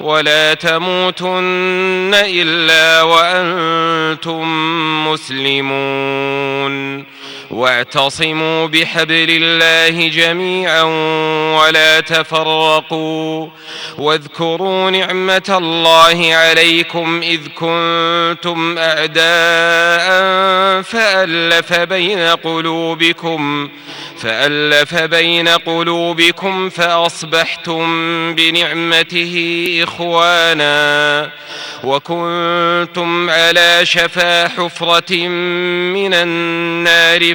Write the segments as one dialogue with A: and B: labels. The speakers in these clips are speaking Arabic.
A: ولا تموتن إلا وأنتم مسلمون. واعتصموا بحبل الله جميعا ولا تفرقوا واذكروا نعمة الله عليكم إذ كنتم أعداء فألف بين قلوبكم فألف بين قلوبكم فأصبحتم بنعمته إخوانا وكنتم على شفا حفرة من النار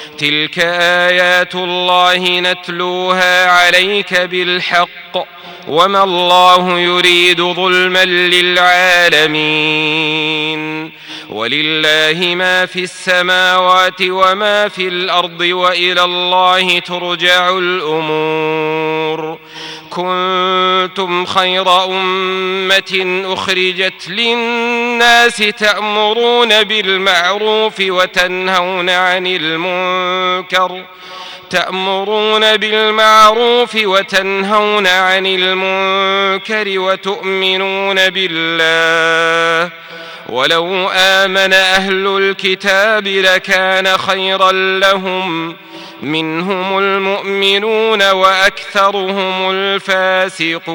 A: تلك ايات الله نتلوها عليك بالحق وما الله يريد ظلما للعالمين ولله ما في السماوات وما في الأرض وإلى الله ترجع الأمور. كنتم خير أمة أخرجت للناس تأمرون بالمعروف وتنهون عن المنكر. تأمرون بالمعروف وتنهون عن المنكر وتؤمنون بالله. ولو آمن أهل الكتاب لكان خيرا لهم. منهم المؤمنون وأكثرهم الفاسقون.